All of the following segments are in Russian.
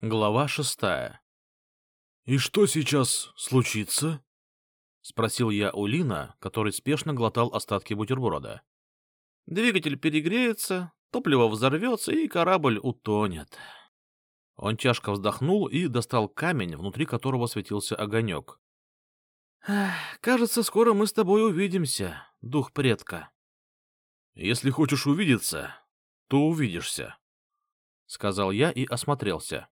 Глава шестая. «И что сейчас случится?» — спросил я у Лина, который спешно глотал остатки бутерброда. «Двигатель перегреется, топливо взорвется, и корабль утонет». Он тяжко вздохнул и достал камень, внутри которого светился огонек. «Кажется, скоро мы с тобой увидимся, дух предка». «Если хочешь увидеться, то увидишься», — сказал я и осмотрелся.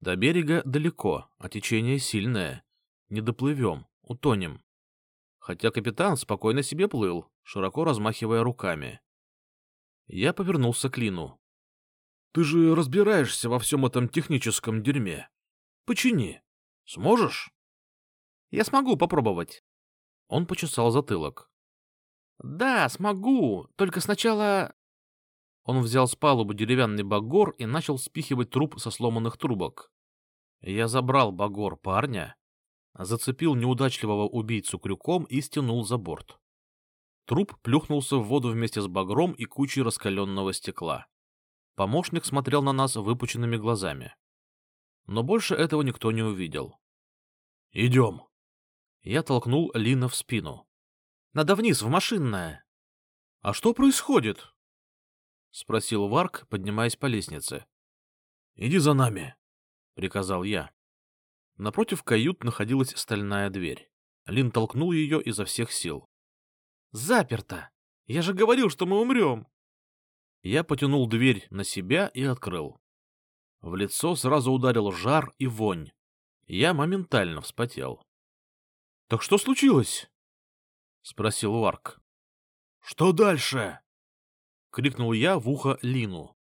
До берега далеко, а течение сильное. Не доплывем, утонем. Хотя капитан спокойно себе плыл, широко размахивая руками. Я повернулся к Лину. — Ты же разбираешься во всем этом техническом дерьме. Почини. Сможешь? — Я смогу попробовать. Он почесал затылок. — Да, смогу, только сначала... Он взял с палубы деревянный багор и начал спихивать труп со сломанных трубок. Я забрал багор парня, зацепил неудачливого убийцу крюком и стянул за борт. Труп плюхнулся в воду вместе с багром и кучей раскаленного стекла. Помощник смотрел на нас выпученными глазами. Но больше этого никто не увидел. «Идем!» Я толкнул Лина в спину. «Надо вниз, в машинное!» «А что происходит?» — спросил Варк, поднимаясь по лестнице. «Иди за нами!» — приказал я. Напротив кают находилась стальная дверь. Лин толкнул ее изо всех сил. «Заперто! Я же говорил, что мы умрем!» Я потянул дверь на себя и открыл. В лицо сразу ударил жар и вонь. Я моментально вспотел. — Так что случилось? — спросил Варк. — Что дальше? — крикнул я в ухо Лину.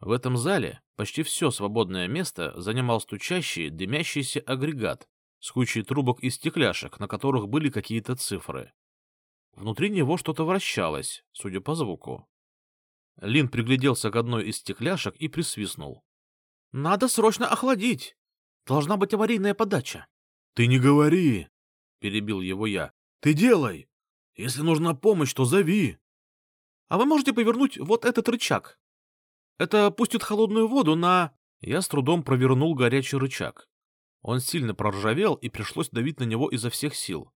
В этом зале почти все свободное место занимал стучащий, дымящийся агрегат с кучей трубок и стекляшек, на которых были какие-то цифры. Внутри него что-то вращалось, судя по звуку. Лин пригляделся к одной из стекляшек и присвистнул. — Надо срочно охладить! Должна быть аварийная подача. — Ты не говори! — перебил его я. — Ты делай! Если нужна помощь, то зови! — А вы можете повернуть вот этот рычаг? Это пустит холодную воду на... Я с трудом провернул горячий рычаг. Он сильно проржавел, и пришлось давить на него изо всех сил.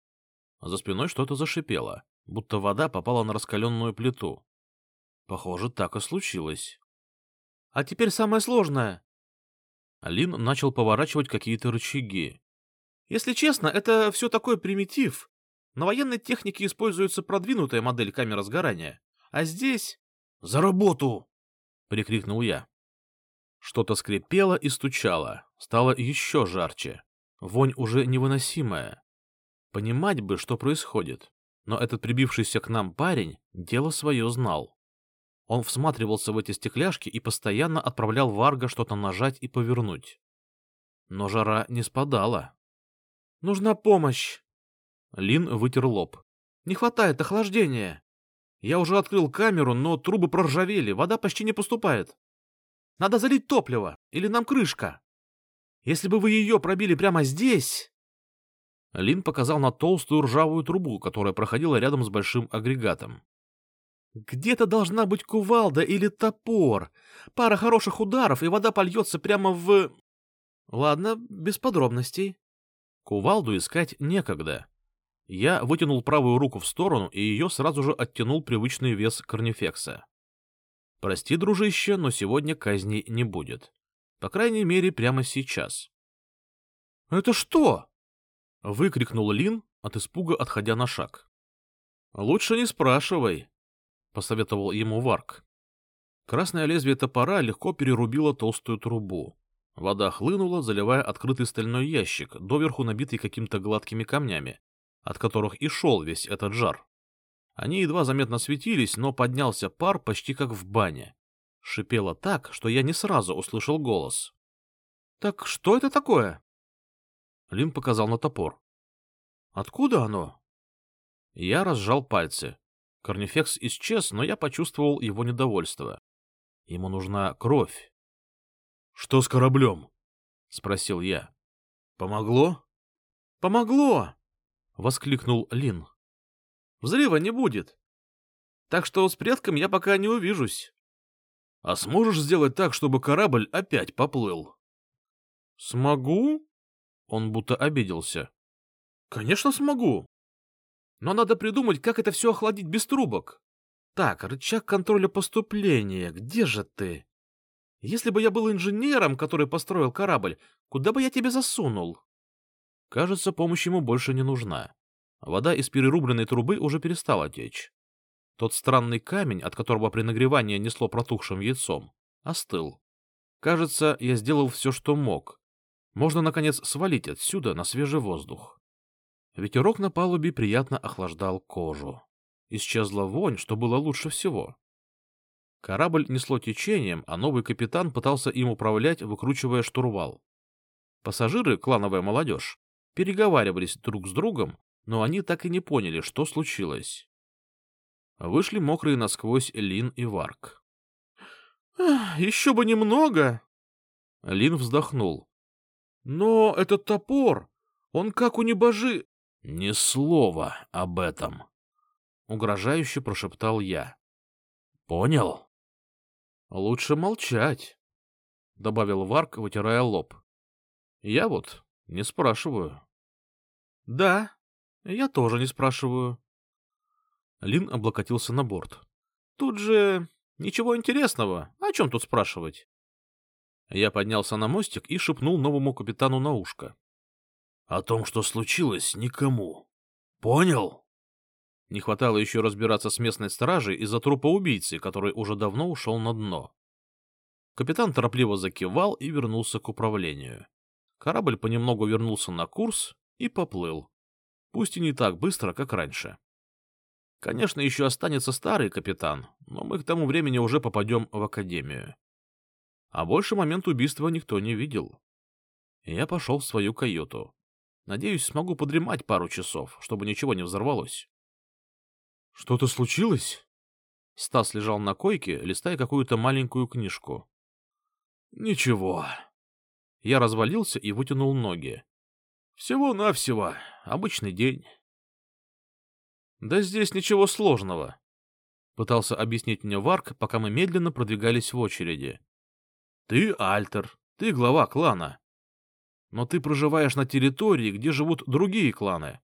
За спиной что-то зашипело, будто вода попала на раскаленную плиту. Похоже, так и случилось. — А теперь самое сложное. Алин начал поворачивать какие-то рычаги. Если честно, это все такой примитив. На военной технике используется продвинутая модель камеры сгорания. А здесь... — За работу! — прикрикнул я. Что-то скрипело и стучало, стало еще жарче. Вонь уже невыносимая. Понимать бы, что происходит. Но этот прибившийся к нам парень дело свое знал. Он всматривался в эти стекляшки и постоянно отправлял Варга что-то нажать и повернуть. Но жара не спадала. «Нужна помощь!» Лин вытер лоб. «Не хватает охлаждения!» Я уже открыл камеру, но трубы проржавели, вода почти не поступает. Надо залить топливо, или нам крышка. Если бы вы ее пробили прямо здесь... Лин показал на толстую ржавую трубу, которая проходила рядом с большим агрегатом. Где-то должна быть кувалда или топор. Пара хороших ударов, и вода польется прямо в... Ладно, без подробностей. Кувалду искать некогда. Я вытянул правую руку в сторону, и ее сразу же оттянул привычный вес корнифекса. Прости, дружище, но сегодня казни не будет. По крайней мере, прямо сейчас. — Это что? — выкрикнул Лин, от испуга отходя на шаг. — Лучше не спрашивай, — посоветовал ему Варк. Красное лезвие топора легко перерубило толстую трубу. Вода хлынула, заливая открытый стальной ящик, доверху набитый какими-то гладкими камнями, от которых и шел весь этот жар. Они едва заметно светились, но поднялся пар почти как в бане. Шипело так, что я не сразу услышал голос. — Так что это такое? Лин показал на топор. — Откуда оно? Я разжал пальцы. Корнифекс исчез, но я почувствовал его недовольство. Ему нужна кровь. — Что с кораблем? — спросил я. — Помогло? — Помогло! — воскликнул Лин. «Взрыва не будет. Так что с предком я пока не увижусь». «А сможешь сделать так, чтобы корабль опять поплыл?» Смогу? Он будто обиделся. Конечно, смогу. Но надо придумать, как это все охладить без трубок. Так, рычаг контроля поступления, где же ты? Если бы я был инженером, который построил корабль, куда бы я тебя засунул? Кажется, помощь ему больше не нужна. Вода из перерубленной трубы уже перестала течь. Тот странный камень, от которого при нагревании несло протухшим яйцом, остыл. Кажется, я сделал все, что мог. Можно, наконец, свалить отсюда на свежий воздух. Ветерок на палубе приятно охлаждал кожу. Исчезла вонь, что было лучше всего. Корабль несло течением, а новый капитан пытался им управлять, выкручивая штурвал. Пассажиры, клановая молодежь, переговаривались друг с другом, но они так и не поняли, что случилось. Вышли мокрые насквозь Лин и Варк. «Еще бы немного!» Лин вздохнул. «Но этот топор, он как у небожи...» «Ни слова об этом!» — угрожающе прошептал я. «Понял?» «Лучше молчать», — добавил Варк, вытирая лоб. «Я вот не спрашиваю». «Да, я тоже не спрашиваю». Лин облокотился на борт. «Тут же ничего интересного. О чем тут спрашивать?» Я поднялся на мостик и шепнул новому капитану на ушко. «О том, что случилось, никому. Понял?» Не хватало еще разбираться с местной стражей из-за трупа убийцы, который уже давно ушел на дно. Капитан торопливо закивал и вернулся к управлению. Корабль понемногу вернулся на курс и поплыл. Пусть и не так быстро, как раньше. Конечно, еще останется старый капитан, но мы к тому времени уже попадем в академию. А больше момент убийства никто не видел. Я пошел в свою каюту. Надеюсь, смогу подремать пару часов, чтобы ничего не взорвалось. Что-то случилось? Стас лежал на койке, листая какую-то маленькую книжку. Ничего. Я развалился и вытянул ноги. Всего-навсего. Обычный день. Да здесь ничего сложного. Пытался объяснить мне Варк, пока мы медленно продвигались в очереди. Ты Альтер, ты глава клана. Но ты проживаешь на территории, где живут другие кланы.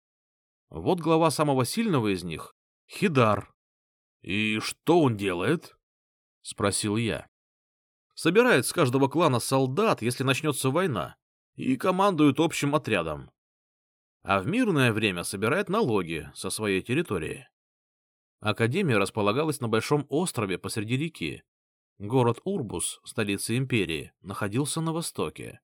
Вот глава самого сильного из них Хидар. — И что он делает? — спросил я. — Собирает с каждого клана солдат, если начнется война, и командует общим отрядом. А в мирное время собирает налоги со своей территории. Академия располагалась на большом острове посреди реки. Город Урбус, столица империи, находился на востоке.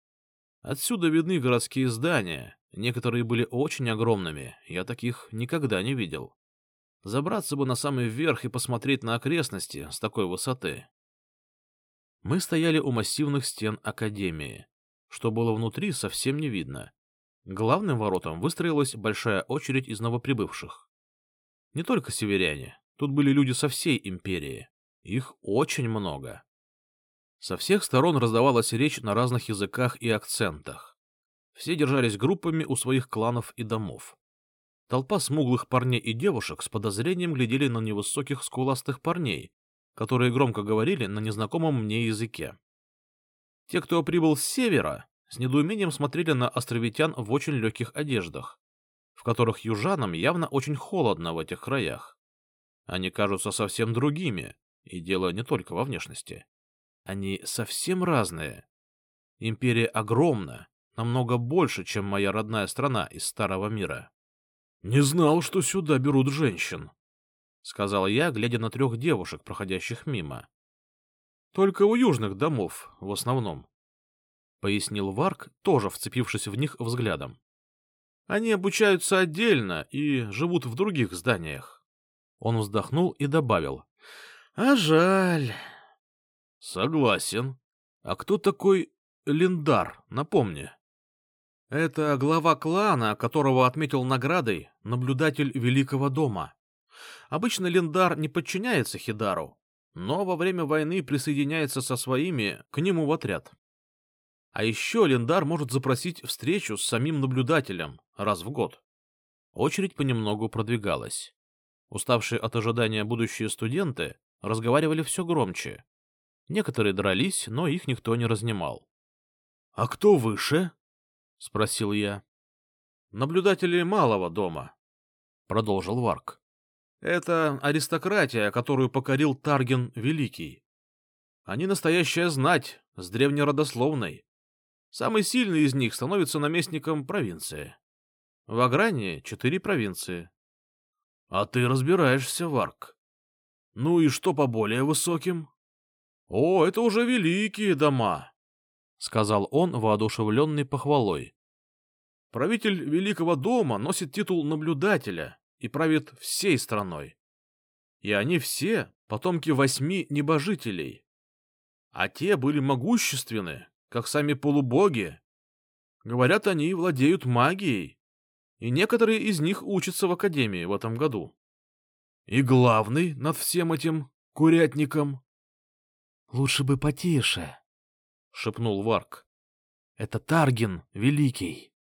Отсюда видны городские здания, некоторые были очень огромными, я таких никогда не видел. Забраться бы на самый верх и посмотреть на окрестности с такой высоты. Мы стояли у массивных стен Академии. Что было внутри, совсем не видно. Главным воротам выстроилась большая очередь из новоприбывших. Не только северяне, тут были люди со всей империи. Их очень много. Со всех сторон раздавалась речь на разных языках и акцентах. Все держались группами у своих кланов и домов. Толпа смуглых парней и девушек с подозрением глядели на невысоких скуластых парней, которые громко говорили на незнакомом мне языке. Те, кто прибыл с севера, с недоумением смотрели на островитян в очень легких одеждах, в которых южанам явно очень холодно в этих краях. Они кажутся совсем другими, и дело не только во внешности. Они совсем разные. Империя огромна, намного больше, чем моя родная страна из Старого мира. Не знал, что сюда берут женщин, — сказал я, глядя на трех девушек, проходящих мимо. — Только у южных домов, в основном, — пояснил Варк, тоже вцепившись в них взглядом. — Они обучаются отдельно и живут в других зданиях. Он вздохнул и добавил. — А жаль. — Согласен. А кто такой Линдар, напомни? Это глава клана, которого отметил наградой наблюдатель Великого дома. Обычно Лендар не подчиняется Хидару, но во время войны присоединяется со своими к нему в отряд. А еще Лендар может запросить встречу с самим наблюдателем раз в год. Очередь понемногу продвигалась. Уставшие от ожидания будущие студенты разговаривали все громче. Некоторые дрались, но их никто не разнимал. А кто выше? — спросил я. — Наблюдатели малого дома, — продолжил Варк. — Это аристократия, которую покорил Тарген Великий. Они настоящая знать, с древнеродословной. Самый сильный из них становится наместником провинции. В Агране четыре провинции. — А ты разбираешься, Варк. Ну и что по более высоким? — О, это уже великие дома, — сказал он, воодушевленный похвалой. Правитель Великого дома носит титул наблюдателя и правит всей страной. И они все потомки восьми небожителей. А те были могущественны, как сами полубоги. Говорят, они владеют магией и некоторые из них учатся в академии в этом году. И главный над всем этим курятником... — Лучше бы потише, — шепнул Варк. — Это Таргин Великий.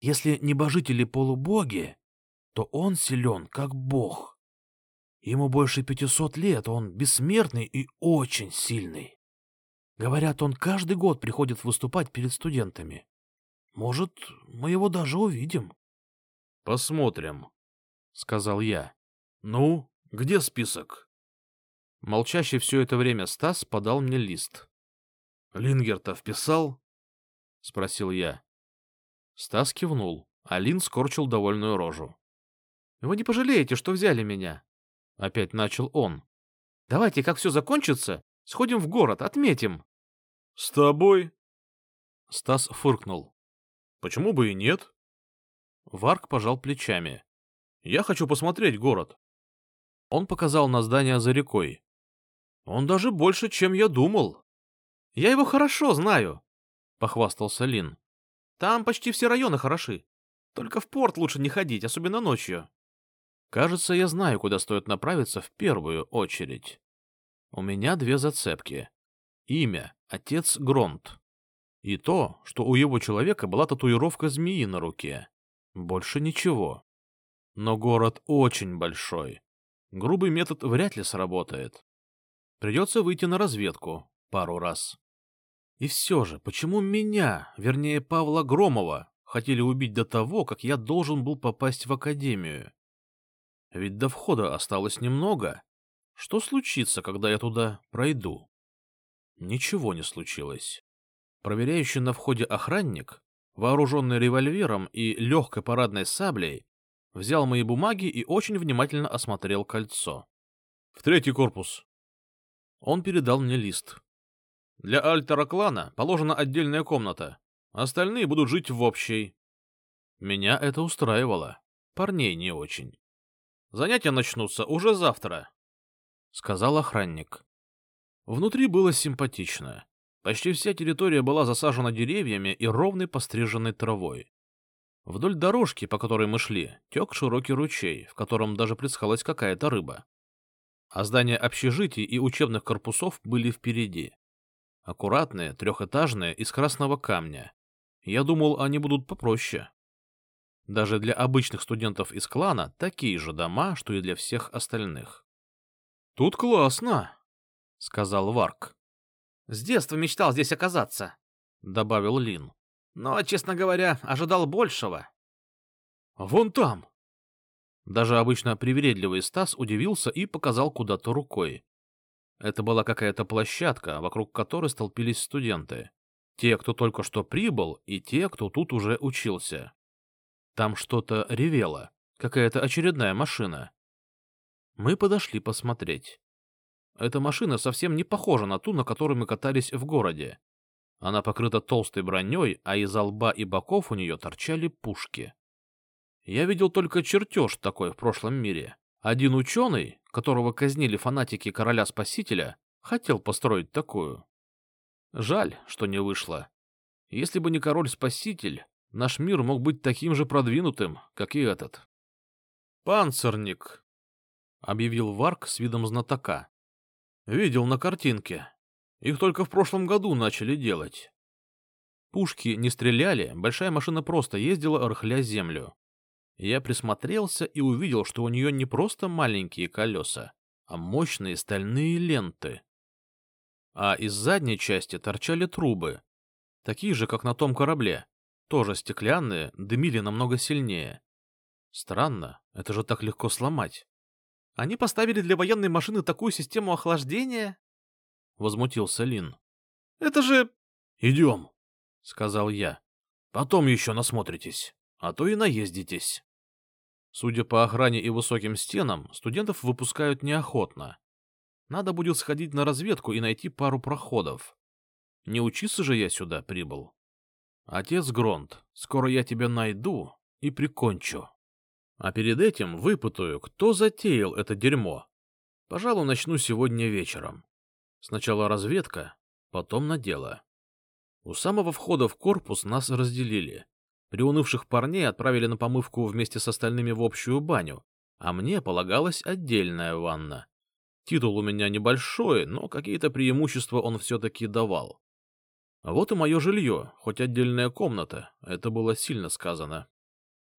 Если небожители полубоги, то он силен, как бог. Ему больше пятисот лет, он бессмертный и очень сильный. Говорят, он каждый год приходит выступать перед студентами. Может, мы его даже увидим. — Посмотрим, — сказал я. — Ну, где список? Молчащий все это время Стас подал мне лист. — Лингер-то вписал? — спросил я. Стас кивнул, а Лин скорчил довольную рожу. — Вы не пожалеете, что взяли меня? — опять начал он. — Давайте, как все закончится, сходим в город, отметим. — С тобой? Стас фыркнул. Почему бы и нет? Варк пожал плечами. Я хочу посмотреть город. Он показал на здание за рекой. Он даже больше, чем я думал. Я его хорошо знаю, похвастался Лин. Там почти все районы хороши. Только в порт лучше не ходить, особенно ночью. Кажется, я знаю, куда стоит направиться в первую очередь. У меня две зацепки. Имя — отец Гронт. И то, что у его человека была татуировка змеи на руке. Больше ничего. Но город очень большой. Грубый метод вряд ли сработает. Придется выйти на разведку пару раз. И все же, почему меня, вернее Павла Громова, хотели убить до того, как я должен был попасть в академию? Ведь до входа осталось немного. Что случится, когда я туда пройду? Ничего не случилось. Проверяющий на входе охранник, вооруженный револьвером и легкой парадной саблей, взял мои бумаги и очень внимательно осмотрел кольцо. — В третий корпус. Он передал мне лист. Для альтера клана положена отдельная комната, остальные будут жить в общей. Меня это устраивало, парней не очень. Занятия начнутся уже завтра, — сказал охранник. Внутри было симпатично. Почти вся территория была засажена деревьями и ровной постриженной травой. Вдоль дорожки, по которой мы шли, тек широкий ручей, в котором даже плескалась какая-то рыба. А здания общежитий и учебных корпусов были впереди. Аккуратные, трехэтажные, из красного камня. Я думал, они будут попроще. Даже для обычных студентов из клана такие же дома, что и для всех остальных. — Тут классно, — сказал Варк. С детства мечтал здесь оказаться, — добавил Лин. Но, честно говоря, ожидал большего. — Вон там! Даже обычно привередливый Стас удивился и показал куда-то рукой. Это была какая-то площадка, вокруг которой столпились студенты. Те, кто только что прибыл, и те, кто тут уже учился. Там что-то ревело, какая-то очередная машина. Мы подошли посмотреть. Эта машина совсем не похожа на ту, на которой мы катались в городе. Она покрыта толстой броней, а из лба и боков у нее торчали пушки. Я видел только чертеж такой в прошлом мире. Один ученый, которого казнили фанатики короля-спасителя, хотел построить такую. Жаль, что не вышло. Если бы не король-спаситель, наш мир мог быть таким же продвинутым, как и этот. «Панцирник», — объявил Варк с видом знатока. Видел на картинке. Их только в прошлом году начали делать. Пушки не стреляли, большая машина просто ездила, рыхля землю. Я присмотрелся и увидел, что у нее не просто маленькие колеса, а мощные стальные ленты. А из задней части торчали трубы. Такие же, как на том корабле. Тоже стеклянные, дымили намного сильнее. Странно, это же так легко сломать. Они поставили для военной машины такую систему охлаждения? Возмутился Лин. Это же... Идем, сказал я. Потом еще насмотритесь, а то и наездитесь. Судя по охране и высоким стенам, студентов выпускают неохотно. Надо будет сходить на разведку и найти пару проходов. Не учиться же я сюда прибыл. Отец Гронт, скоро я тебя найду и прикончу. А перед этим выпытаю, кто затеял это дерьмо. Пожалуй, начну сегодня вечером. Сначала разведка, потом на дело. У самого входа в корпус нас разделили. Приунывших парней отправили на помывку вместе с остальными в общую баню, а мне полагалась отдельная ванна. Титул у меня небольшой, но какие-то преимущества он все-таки давал. Вот и мое жилье, хоть отдельная комната, это было сильно сказано.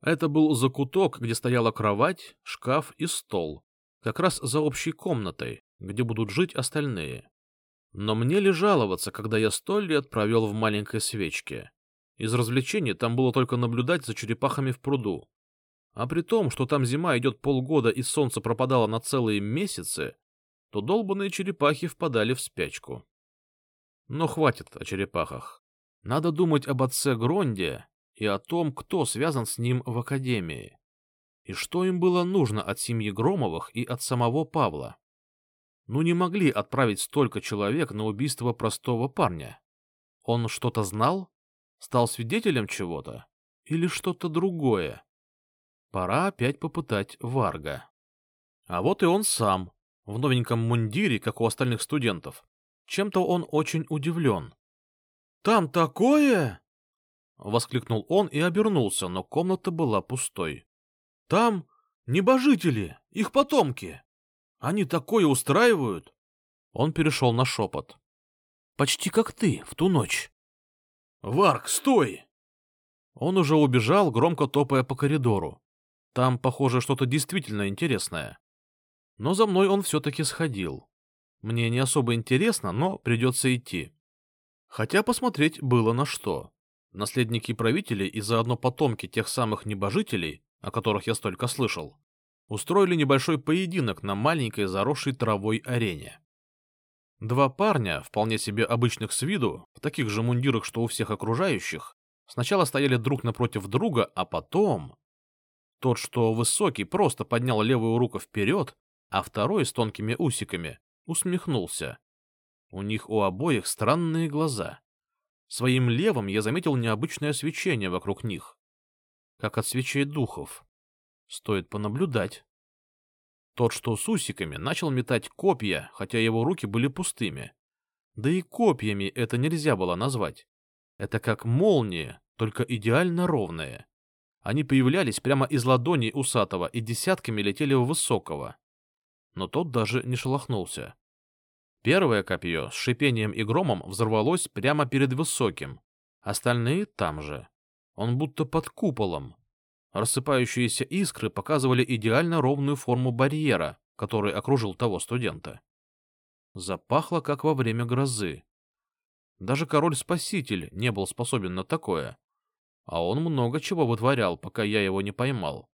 Это был закуток, где стояла кровать, шкаф и стол, как раз за общей комнатой, где будут жить остальные. Но мне ли жаловаться, когда я сто лет провел в маленькой свечке? Из развлечений там было только наблюдать за черепахами в пруду. А при том, что там зима идет полгода и солнце пропадало на целые месяцы, то долбанные черепахи впадали в спячку. Но хватит о черепахах. Надо думать об отце Гронде и о том, кто связан с ним в академии. И что им было нужно от семьи Громовых и от самого Павла. Ну не могли отправить столько человек на убийство простого парня. Он что-то знал? Стал свидетелем чего-то? Или что-то другое? Пора опять попытать Варга. А вот и он сам, в новеньком мундире, как у остальных студентов. Чем-то он очень удивлен. «Там такое!» — воскликнул он и обернулся, но комната была пустой. «Там небожители, их потомки. Они такое устраивают!» Он перешел на шепот. «Почти как ты в ту ночь». «Варк, стой!» Он уже убежал, громко топая по коридору. Там, похоже, что-то действительно интересное. Но за мной он все-таки сходил. Мне не особо интересно, но придется идти. Хотя посмотреть было на что. Наследники правителей и заодно потомки тех самых небожителей, о которых я столько слышал, устроили небольшой поединок на маленькой заросшей травой арене. Два парня, вполне себе обычных с виду, в таких же мундирах, что у всех окружающих, сначала стояли друг напротив друга, а потом... Тот, что высокий, просто поднял левую руку вперед, а второй с тонкими усиками усмехнулся. У них у обоих странные глаза. Своим левым я заметил необычное свечение вокруг них, как от свечей духов. Стоит понаблюдать. Тот, что с усиками, начал метать копья, хотя его руки были пустыми. Да и копьями это нельзя было назвать. Это как молнии, только идеально ровные. Они появлялись прямо из ладоней усатого и десятками летели в высокого но тот даже не шелохнулся. Первое копье с шипением и громом взорвалось прямо перед высоким, остальные там же. Он будто под куполом. Рассыпающиеся искры показывали идеально ровную форму барьера, который окружил того студента. Запахло, как во время грозы. Даже король-спаситель не был способен на такое, а он много чего вытворял, пока я его не поймал.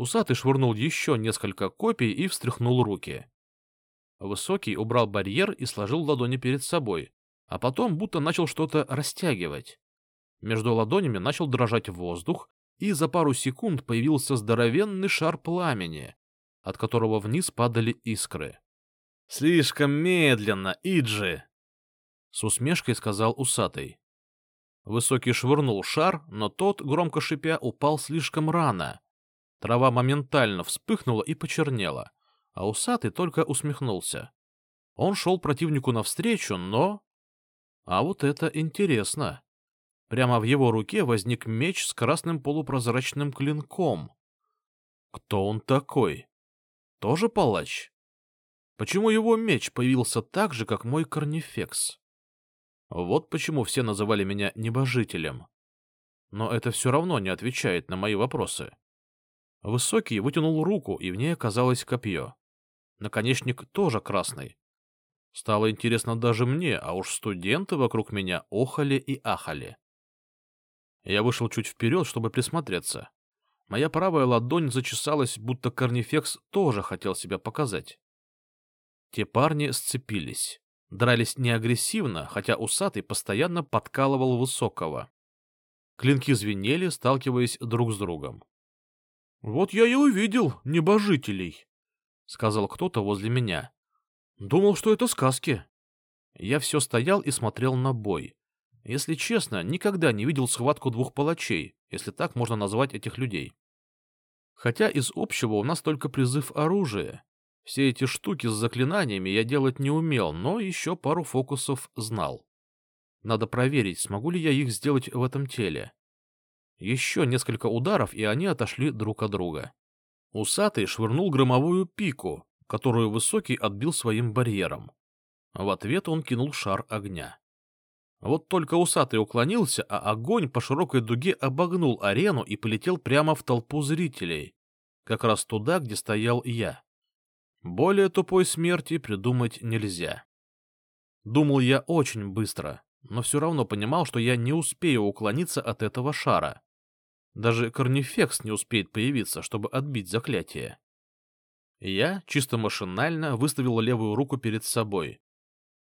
Усатый швырнул еще несколько копий и встряхнул руки. Высокий убрал барьер и сложил ладони перед собой, а потом будто начал что-то растягивать. Между ладонями начал дрожать воздух, и за пару секунд появился здоровенный шар пламени, от которого вниз падали искры. — Слишком медленно, Иджи! — с усмешкой сказал усатый. Высокий швырнул шар, но тот, громко шипя, упал слишком рано, Трава моментально вспыхнула и почернела, а усатый только усмехнулся. Он шел противнику навстречу, но... А вот это интересно. Прямо в его руке возник меч с красным полупрозрачным клинком. Кто он такой? Тоже палач? Почему его меч появился так же, как мой корнифекс? Вот почему все называли меня небожителем. Но это все равно не отвечает на мои вопросы. Высокий вытянул руку, и в ней оказалось копье. Наконечник тоже красный. Стало интересно даже мне, а уж студенты вокруг меня охали и ахали. Я вышел чуть вперед, чтобы присмотреться. Моя правая ладонь зачесалась, будто корнифекс тоже хотел себя показать. Те парни сцепились. Дрались не агрессивно, хотя усатый постоянно подкалывал высокого. Клинки звенели, сталкиваясь друг с другом. — Вот я и увидел небожителей, — сказал кто-то возле меня. — Думал, что это сказки. Я все стоял и смотрел на бой. Если честно, никогда не видел схватку двух палачей, если так можно назвать этих людей. Хотя из общего у нас только призыв оружия. Все эти штуки с заклинаниями я делать не умел, но еще пару фокусов знал. Надо проверить, смогу ли я их сделать в этом теле. Еще несколько ударов, и они отошли друг от друга. Усатый швырнул громовую пику, которую Высокий отбил своим барьером. В ответ он кинул шар огня. Вот только усатый уклонился, а огонь по широкой дуге обогнул арену и полетел прямо в толпу зрителей, как раз туда, где стоял я. Более тупой смерти придумать нельзя. Думал я очень быстро, но все равно понимал, что я не успею уклониться от этого шара. Даже корнифекс не успеет появиться, чтобы отбить заклятие. Я чисто машинально выставил левую руку перед собой.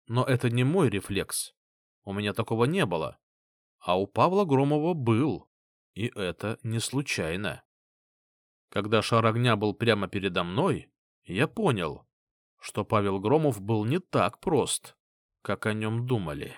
Но это не мой рефлекс. У меня такого не было. А у Павла Громова был. И это не случайно. Когда шар огня был прямо передо мной, я понял, что Павел Громов был не так прост, как о нем думали.